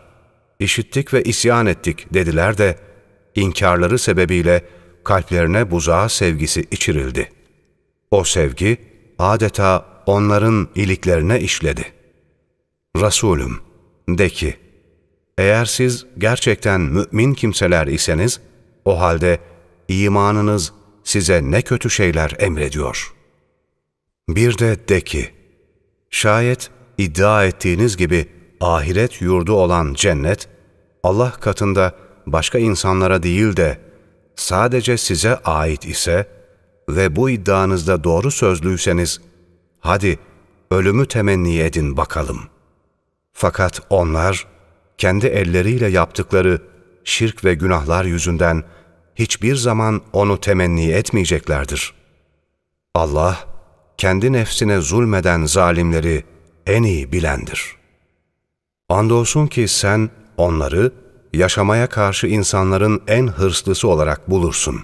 işittik ve isyan ettik dediler de, inkarları sebebiyle kalplerine buzağa sevgisi içirildi. O sevgi adeta onların iliklerine işledi. Resulüm, de ki, eğer siz gerçekten mümin kimseler iseniz, o halde imanınız size ne kötü şeyler emrediyor. Bir de de ki, şayet iddia ettiğiniz gibi ahiret yurdu olan cennet, Allah katında başka insanlara değil de sadece size ait ise ve bu iddianızda doğru sözlüyseniz, hadi ölümü temenni edin bakalım. Fakat onlar, kendi elleriyle yaptıkları şirk ve günahlar yüzünden hiçbir zaman onu temenni etmeyeceklerdir. Allah, kendi nefsine zulmeden zalimleri en iyi bilendir. Andolsun ki sen onları yaşamaya karşı insanların en hırslısı olarak bulursun.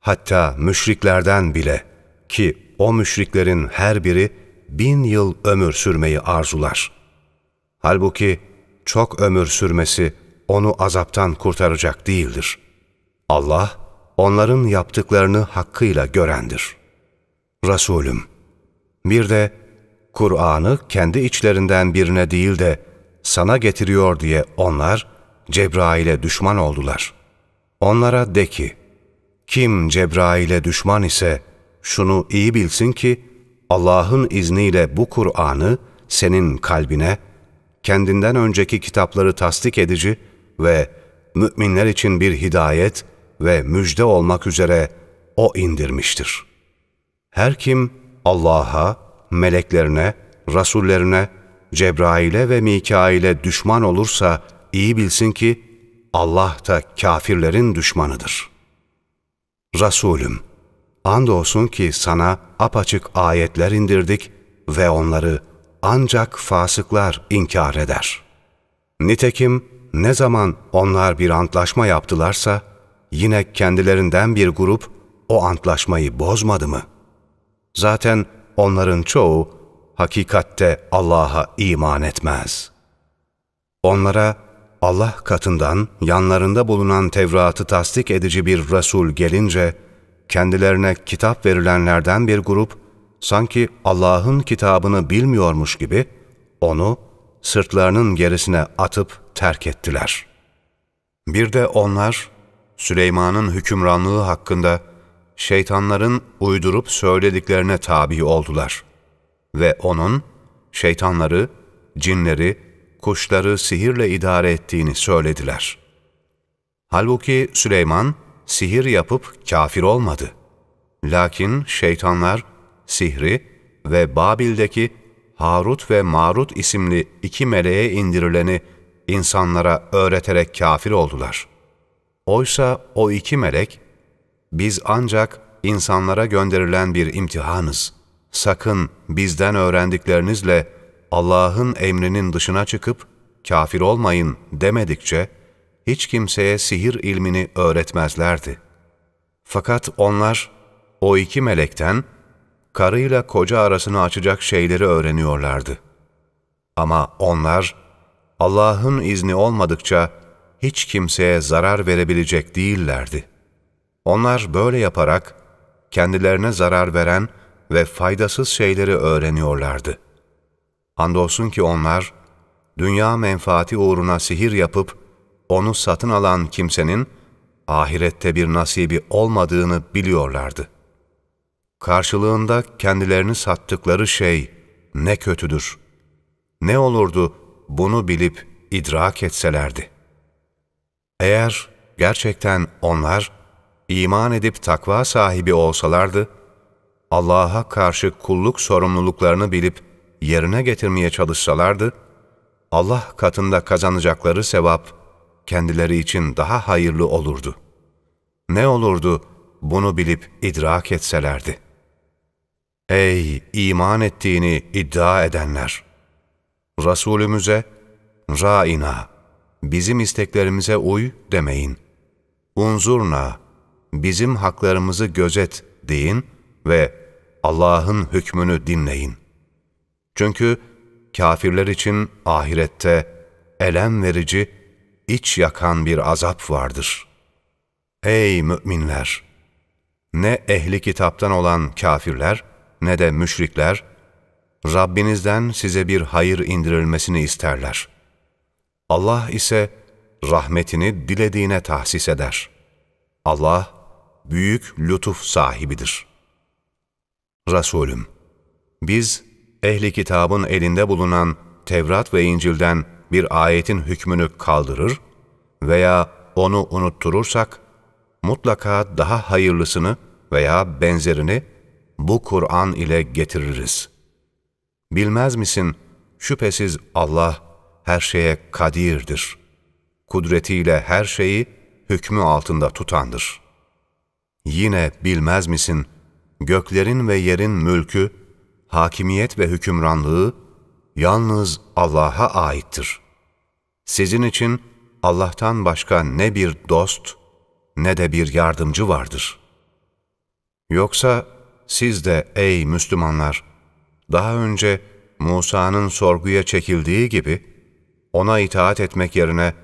Hatta müşriklerden bile ki o müşriklerin her biri bin yıl ömür sürmeyi arzular. Halbuki çok ömür sürmesi onu azaptan kurtaracak değildir. Allah, onların yaptıklarını hakkıyla görendir. Resulüm, bir de Kur'an'ı kendi içlerinden birine değil de sana getiriyor diye onlar Cebrail'e düşman oldular. Onlara de ki, kim Cebrail'e düşman ise şunu iyi bilsin ki Allah'ın izniyle bu Kur'an'ı senin kalbine kendinden önceki kitapları tasdik edici ve müminler için bir hidayet ve müjde olmak üzere O indirmiştir. Her kim Allah'a, meleklerine, rasullerine, Cebrail'e ve Mikail'e düşman olursa iyi bilsin ki Allah da kafirlerin düşmanıdır. Resulüm, andolsun ki sana apaçık ayetler indirdik ve onları ancak fasıklar inkar eder. Nitekim ne zaman onlar bir antlaşma yaptılarsa, yine kendilerinden bir grup o antlaşmayı bozmadı mı? Zaten onların çoğu hakikatte Allah'a iman etmez. Onlara Allah katından yanlarında bulunan Tevrat'ı tasdik edici bir Resul gelince, kendilerine kitap verilenlerden bir grup, sanki Allah'ın kitabını bilmiyormuş gibi, onu sırtlarının gerisine atıp terk ettiler. Bir de onlar, Süleyman'ın hükümranlığı hakkında şeytanların uydurup söylediklerine tabi oldular. Ve onun, şeytanları, cinleri, kuşları sihirle idare ettiğini söylediler. Halbuki Süleyman, sihir yapıp kafir olmadı. Lakin şeytanlar, sihri ve Babil'deki Harut ve Marut isimli iki meleğe indirileni insanlara öğreterek kafir oldular. Oysa o iki melek, biz ancak insanlara gönderilen bir imtihanız. Sakın bizden öğrendiklerinizle Allah'ın emrinin dışına çıkıp kafir olmayın demedikçe, hiç kimseye sihir ilmini öğretmezlerdi. Fakat onlar o iki melekten karıyla koca arasını açacak şeyleri öğreniyorlardı. Ama onlar Allah'ın izni olmadıkça hiç kimseye zarar verebilecek değillerdi. Onlar böyle yaparak kendilerine zarar veren ve faydasız şeyleri öğreniyorlardı. Andolsun ki onlar, dünya menfaati uğruna sihir yapıp, onu satın alan kimsenin, ahirette bir nasibi olmadığını biliyorlardı. Karşılığında kendilerini sattıkları şey ne kötüdür. Ne olurdu bunu bilip idrak etselerdi. Eğer gerçekten onlar, iman edip takva sahibi olsalardı, Allah'a karşı kulluk sorumluluklarını bilip yerine getirmeye çalışsalardı, Allah katında kazanacakları sevap kendileri için daha hayırlı olurdu. Ne olurdu bunu bilip idrak etselerdi. Ey iman ettiğini iddia edenler! Resulümüze, Ra'ina, bizim isteklerimize uy demeyin. Unzurna, bizim haklarımızı gözet deyin ve Allah'ın hükmünü dinleyin. Çünkü kafirler için ahirette elem verici, iç yakan bir azap vardır. Ey müminler! Ne ehli kitaptan olan kafirler, ne de müşrikler, Rabbinizden size bir hayır indirilmesini isterler. Allah ise rahmetini dilediğine tahsis eder. Allah, büyük lütuf sahibidir. Resulüm, biz ehli kitabın elinde bulunan Tevrat ve İncil'den bir ayetin hükmünü kaldırır veya onu unutturursak, mutlaka daha hayırlısını veya benzerini bu Kur'an ile getiririz. Bilmez misin, şüphesiz Allah her şeye kadirdir. Kudretiyle her şeyi hükmü altında tutandır. Yine bilmez misin, göklerin ve yerin mülkü, hakimiyet ve hükümranlığı yalnız Allah'a aittir. Sizin için Allah'tan başka ne bir dost ne de bir yardımcı vardır. Yoksa siz de ey Müslümanlar, daha önce Musa'nın sorguya çekildiği gibi, ona itaat etmek yerine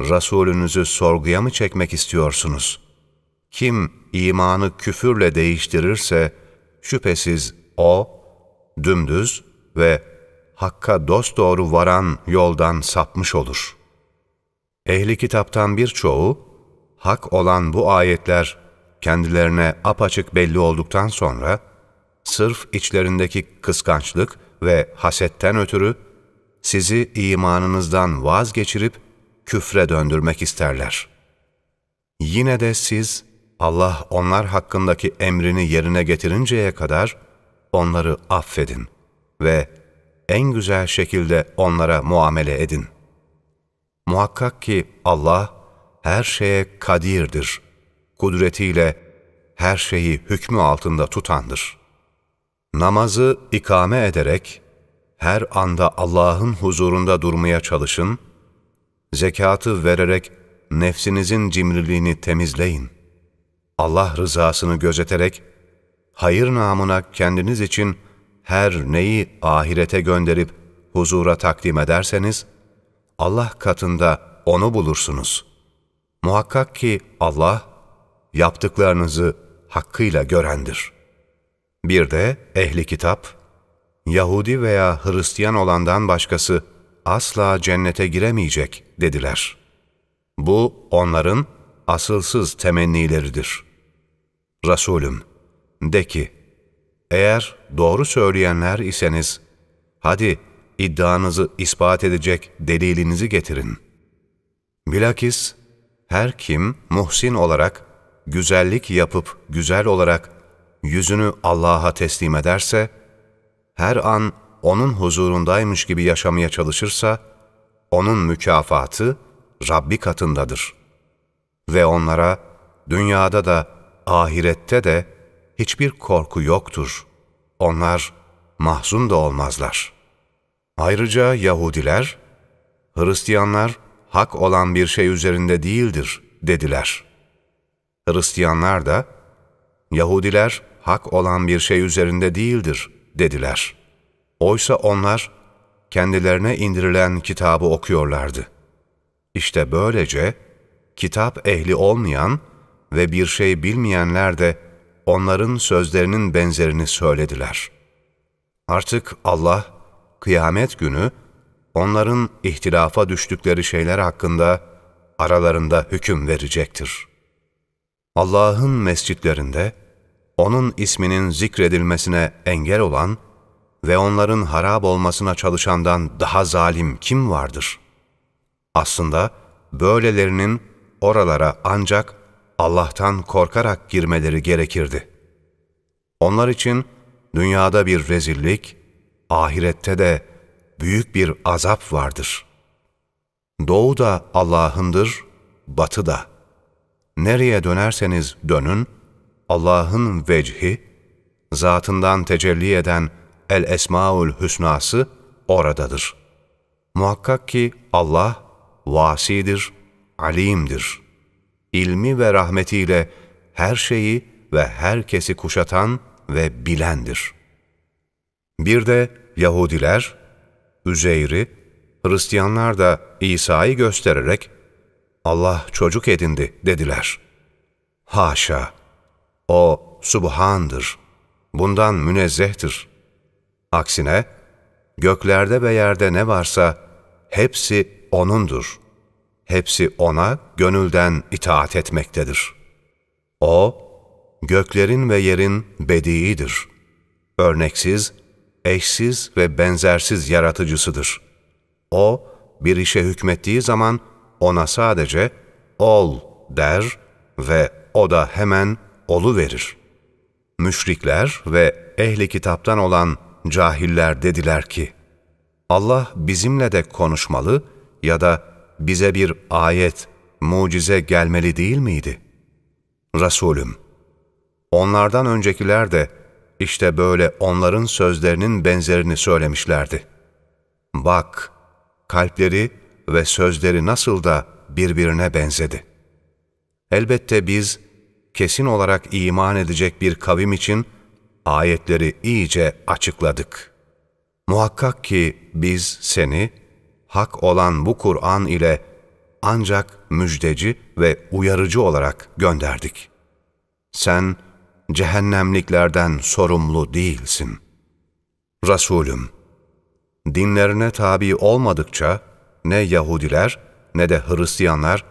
Resulünüzü sorguya mı çekmek istiyorsunuz? Kim imanı küfürle değiştirirse, şüphesiz o, dümdüz ve Hakka dosdoğru varan yoldan sapmış olur. Ehli kitaptan birçoğu, hak olan bu ayetler kendilerine apaçık belli olduktan sonra, sırf içlerindeki kıskançlık ve hasetten ötürü sizi imanınızdan vazgeçirip küfre döndürmek isterler. Yine de siz Allah onlar hakkındaki emrini yerine getirinceye kadar onları affedin ve en güzel şekilde onlara muamele edin. Muhakkak ki Allah her şeye kadirdir. Kudretiyle her şeyi hükmü altında tutandır. Namazı ikame ederek her anda Allah'ın huzurunda durmaya çalışın, zekatı vererek nefsinizin cimriliğini temizleyin. Allah rızasını gözeterek, hayır namına kendiniz için her neyi ahirete gönderip huzura takdim ederseniz, Allah katında onu bulursunuz. Muhakkak ki Allah, yaptıklarınızı hakkıyla görendir. Bir de ehli kitap, Yahudi veya Hristiyan olandan başkası asla cennete giremeyecek dediler. Bu onların asılsız temennileridir. Resulüm, de ki, eğer doğru söyleyenler iseniz, hadi iddianızı ispat edecek delilinizi getirin. Bilakis her kim muhsin olarak, güzellik yapıp güzel olarak yüzünü Allah'a teslim ederse, her an O'nun huzurundaymış gibi yaşamaya çalışırsa, O'nun mükafatı Rabbi katındadır. Ve onlara dünyada da ahirette de hiçbir korku yoktur. Onlar mahzun da olmazlar. Ayrıca Yahudiler, Hristiyanlar hak olan bir şey üzerinde değildir dediler. Hristiyanlar da, Yahudiler hak olan bir şey üzerinde değildir dediler. Oysa onlar kendilerine indirilen kitabı okuyorlardı. İşte böylece kitap ehli olmayan ve bir şey bilmeyenler de onların sözlerinin benzerini söylediler. Artık Allah kıyamet günü onların ihtilafa düştükleri şeyler hakkında aralarında hüküm verecektir. Allah'ın mescitlerinde O'nun isminin zikredilmesine engel olan ve onların harap olmasına çalışandan daha zalim kim vardır? Aslında böylelerinin oralara ancak Allah'tan korkarak girmeleri gerekirdi. Onlar için dünyada bir rezillik, ahirette de büyük bir azap vardır. Doğu da Allah'ındır, batı da. Nereye dönerseniz dönün, Allah'ın vecihi, zatından tecelli eden El-Esmaül Hüsnası oradadır. Muhakkak ki Allah vasidir, alimdir. İlmi ve rahmetiyle her şeyi ve herkesi kuşatan ve bilendir. Bir de Yahudiler, Üzeyr'i, Hristiyanlar da İsa'yı göstererek Allah çocuk edindi dediler. Haşa! O subhandır. Bundan münezzehtir. Aksine, göklerde ve yerde ne varsa hepsi O'nundur. Hepsi O'na gönülden itaat etmektedir. O, göklerin ve yerin bediidir. Örneksiz, eşsiz ve benzersiz yaratıcısıdır. O, bir işe hükmettiği zaman ona sadece ol der ve o da hemen olu verir. Müşrikler ve ehli kitaptan olan cahiller dediler ki, Allah bizimle de konuşmalı ya da bize bir ayet, mucize gelmeli değil miydi? Resulüm, onlardan öncekiler de işte böyle onların sözlerinin benzerini söylemişlerdi. Bak, kalpleri ve sözleri nasıl da birbirine benzedi. Elbette biz, kesin olarak iman edecek bir kavim için ayetleri iyice açıkladık. Muhakkak ki biz seni, hak olan bu Kur'an ile ancak müjdeci ve uyarıcı olarak gönderdik. Sen, cehennemliklerden sorumlu değilsin. Resulüm, dinlerine tabi olmadıkça ne Yahudiler ne de Hristiyanlar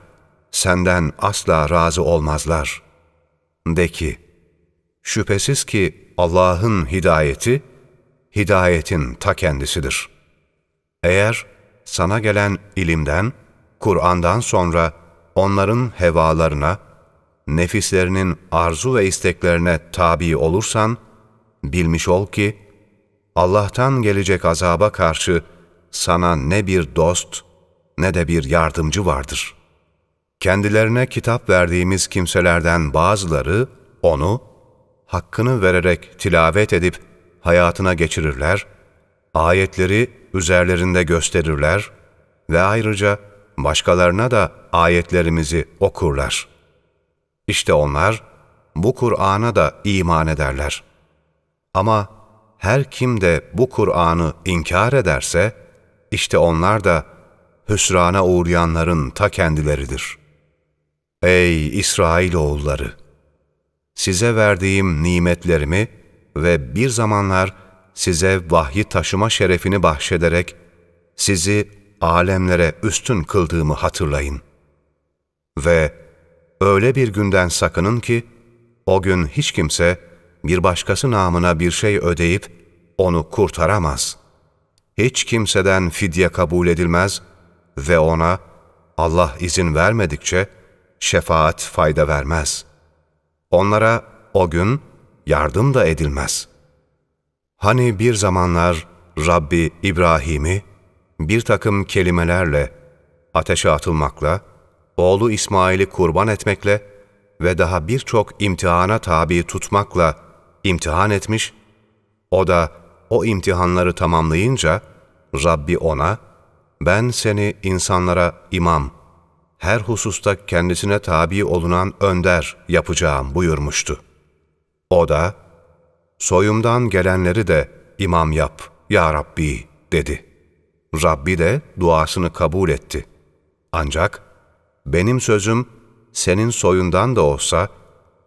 senden asla razı olmazlar. De ki, şüphesiz ki Allah'ın hidayeti, hidayetin ta kendisidir. Eğer sana gelen ilimden, Kur'an'dan sonra onların hevalarına, nefislerinin arzu ve isteklerine tabi olursan, bilmiş ol ki, Allah'tan gelecek azaba karşı sana ne bir dost ne de bir yardımcı vardır. Kendilerine kitap verdiğimiz kimselerden bazıları onu, hakkını vererek tilavet edip hayatına geçirirler, ayetleri üzerlerinde gösterirler ve ayrıca başkalarına da ayetlerimizi okurlar. İşte onlar bu Kur'an'a da iman ederler. Ama her kim de bu Kur'an'ı inkar ederse, işte onlar da hüsrana uğrayanların ta kendileridir. Ey İsrailoğulları! Size verdiğim nimetlerimi ve bir zamanlar size vahyi taşıma şerefini bahşederek sizi alemlere üstün kıldığımı hatırlayın. Ve öyle bir günden sakının ki, O gün hiç kimse bir başkası namına bir şey ödeyip onu kurtaramaz. Hiç kimseden fidye kabul edilmez ve ona Allah izin vermedikçe şefaat fayda vermez. Onlara o gün yardım da edilmez. Hani bir zamanlar Rabbi İbrahim'i bir takım kelimelerle ateşe atılmakla, oğlu İsmail'i kurban etmekle ve daha birçok imtihana tabi tutmakla imtihan etmiş, o da o imtihanları tamamlayınca Rabbi ona, ben seni insanlara imam, her hususta kendisine tabi olunan önder yapacağım buyurmuştu. O da, soyumdan gelenleri de imam yap ya Rabbi dedi. Rabbi de duasını kabul etti. Ancak benim sözüm senin soyundan da olsa,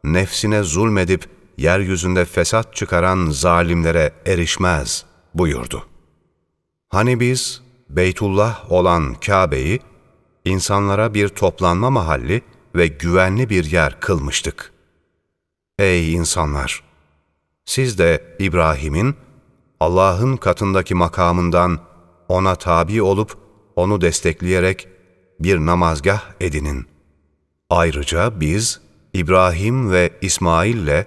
nefsine zulmedip yeryüzünde fesat çıkaran zalimlere erişmez buyurdu. Hani biz Beytullah olan Kabe'yi insanlara bir toplanma mahalli ve güvenli bir yer kılmıştık. Ey insanlar! Siz de İbrahim'in Allah'ın katındaki makamından ona tabi olup onu destekleyerek bir namazgah edinin. Ayrıca biz İbrahim ve İsmail'le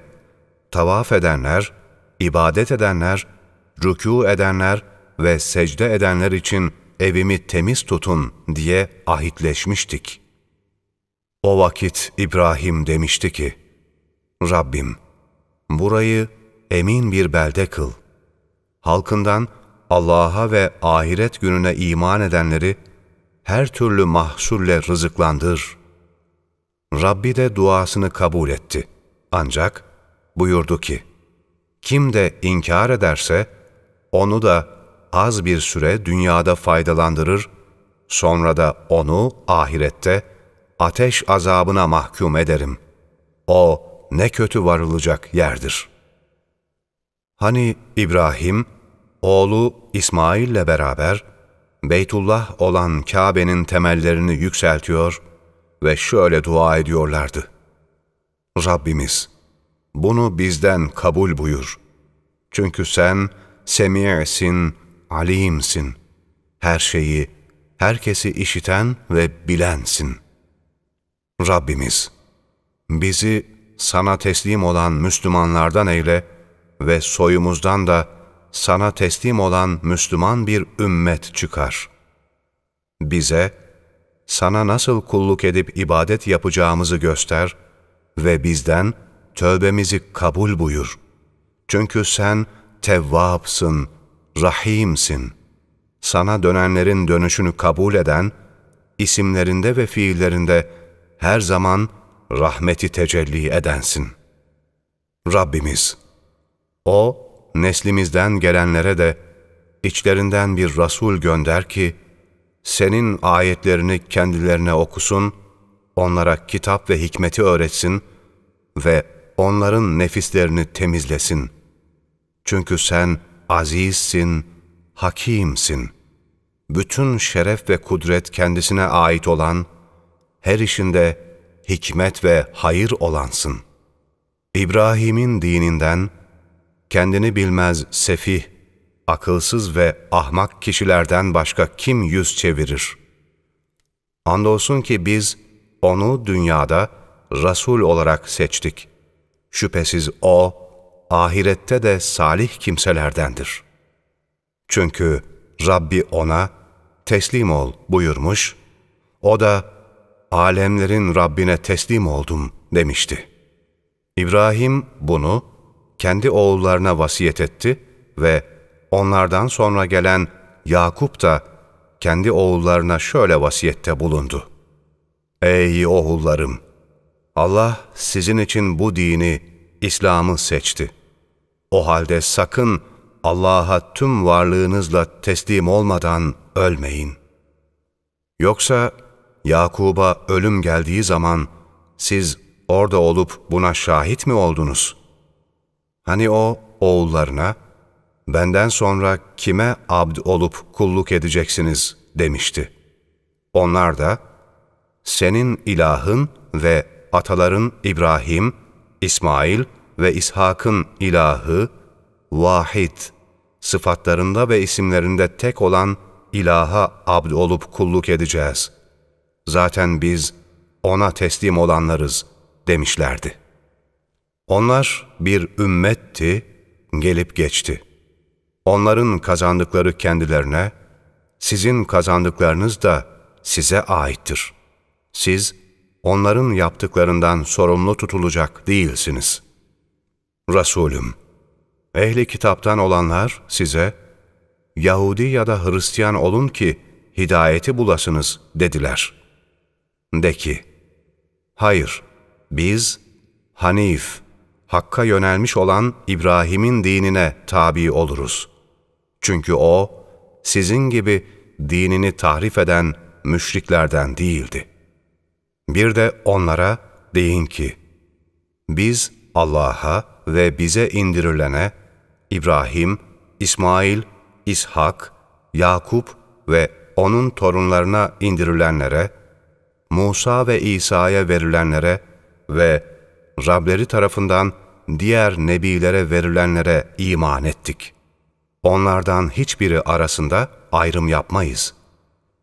tavaf edenler, ibadet edenler, rükû edenler ve secde edenler için evimi temiz tutun diye ahitleşmiştik. O vakit İbrahim demişti ki, Rabbim, burayı emin bir belde kıl. Halkından Allah'a ve ahiret gününe iman edenleri her türlü mahsulle rızıklandır. Rabbi de duasını kabul etti. Ancak buyurdu ki, kim de inkar ederse, onu da az bir süre dünyada faydalandırır, sonra da onu ahirette ateş azabına mahkum ederim. O ne kötü varılacak yerdir. Hani İbrahim, oğlu İsmail ile beraber Beytullah olan Kabe'nin temellerini yükseltiyor ve şöyle dua ediyorlardı. Rabbimiz, bunu bizden kabul buyur. Çünkü sen semi'sin, alimsin. Her şeyi, herkesi işiten ve bilensin. Rabbimiz, bizi sana teslim olan Müslümanlardan eyle ve soyumuzdan da sana teslim olan Müslüman bir ümmet çıkar. Bize, sana nasıl kulluk edip ibadet yapacağımızı göster ve bizden tövbemizi kabul buyur. Çünkü sen Tevvapsın, Rahimsin. Sana dönenlerin dönüşünü kabul eden, isimlerinde ve fiillerinde her zaman rahmeti tecelli edensin. Rabbimiz, O, neslimizden gelenlere de içlerinden bir Rasul gönder ki, senin ayetlerini kendilerine okusun, onlara kitap ve hikmeti öğretsin ve onların nefislerini temizlesin. Çünkü sen azizsin, hakimsin. Bütün şeref ve kudret kendisine ait olan, her işinde hikmet ve hayır olansın. İbrahim'in dininden, kendini bilmez sefih, akılsız ve ahmak kişilerden başka kim yüz çevirir? Andolsun ki biz onu dünyada Resul olarak seçtik. Şüphesiz O, ahirette de salih kimselerdendir. Çünkü Rabbi ona, teslim ol buyurmuş, o da, alemlerin Rabbine teslim oldum demişti. İbrahim bunu, kendi oğullarına vasiyet etti ve onlardan sonra gelen Yakup da kendi oğullarına şöyle vasiyette bulundu. Ey oğullarım! Allah sizin için bu dini, İslam'ı seçti. O halde sakın Allah'a tüm varlığınızla teslim olmadan ölmeyin. Yoksa Yakub'a ölüm geldiği zaman siz orada olup buna şahit mi oldunuz? Hani o oğullarına, benden sonra kime abd olup kulluk edeceksiniz demişti. Onlar da, senin ilahın ve ataların İbrahim, İsmail ve İshak'ın ilahı, vahid, sıfatlarında ve isimlerinde tek olan ilaha abd olup kulluk edeceğiz. Zaten biz ona teslim olanlarız demişlerdi. Onlar bir ümmetti, gelip geçti. Onların kazandıkları kendilerine, sizin kazandıklarınız da size aittir. Siz, onların yaptıklarından sorumlu tutulacak değilsiniz. Resulüm, ehli kitaptan olanlar size, Yahudi ya da Hristiyan olun ki hidayeti bulasınız dediler. De ki, hayır, biz Hanif, Hakk'a yönelmiş olan İbrahim'in dinine tabi oluruz. Çünkü o, sizin gibi dinini tahrif eden müşriklerden değildi. Bir de onlara deyin ki, biz Allah'a ve bize indirilene, İbrahim, İsmail, İshak, Yakup ve onun torunlarına indirilenlere, Musa ve İsa'ya verilenlere ve Rableri tarafından diğer nebilere verilenlere iman ettik. Onlardan hiçbiri arasında ayrım yapmayız.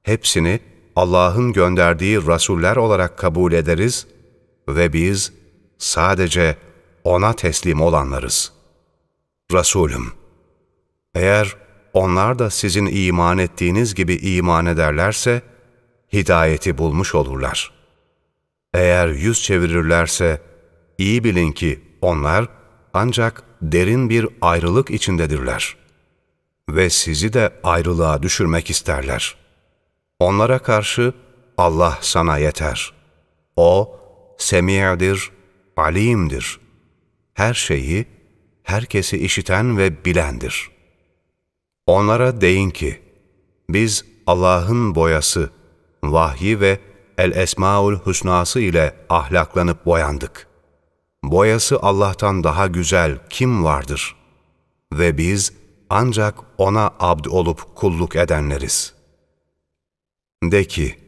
Hepsini Allah'ın gönderdiği rasuller olarak kabul ederiz ve biz sadece O'na teslim olanlarız. Resulüm, eğer onlar da sizin iman ettiğiniz gibi iman ederlerse, hidayeti bulmuş olurlar. Eğer yüz çevirirlerse, iyi bilin ki onlar ancak derin bir ayrılık içindedirler. Ve sizi de ayrılığa düşürmek isterler. Onlara karşı Allah sana yeter. O, semi'dir, alimdir. Her şeyi, herkesi işiten ve bilendir.'' Onlara deyin ki, biz Allah'ın boyası, vahyi ve el-esmaul husnası ile ahlaklanıp boyandık. Boyası Allah'tan daha güzel kim vardır? Ve biz ancak O'na abd olup kulluk edenleriz. De ki,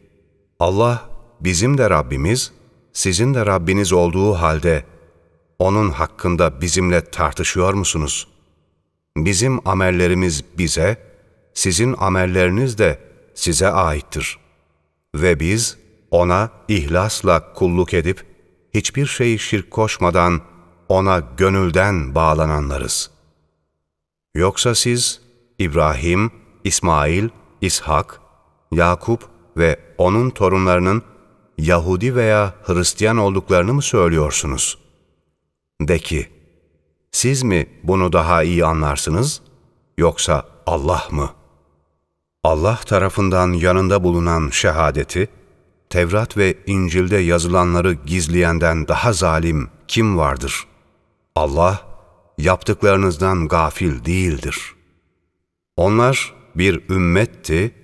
Allah bizim de Rabbimiz, sizin de Rabbiniz olduğu halde, O'nun hakkında bizimle tartışıyor musunuz?'' Bizim amellerimiz bize, sizin amelleriniz de size aittir. Ve biz ona ihlasla kulluk edip, hiçbir şeyi şirk koşmadan ona gönülden bağlananlarız. Yoksa siz İbrahim, İsmail, İshak, Yakup ve onun torunlarının Yahudi veya Hristiyan olduklarını mı söylüyorsunuz? De ki, siz mi bunu daha iyi anlarsınız yoksa Allah mı? Allah tarafından yanında bulunan şehadeti, Tevrat ve İncil'de yazılanları gizleyenden daha zalim kim vardır? Allah, yaptıklarınızdan gafil değildir. Onlar bir ümmetti,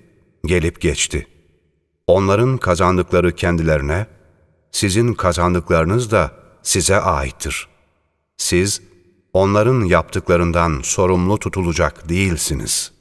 gelip geçti. Onların kazandıkları kendilerine, sizin kazandıklarınız da size aittir. Siz, onların yaptıklarından sorumlu tutulacak değilsiniz.''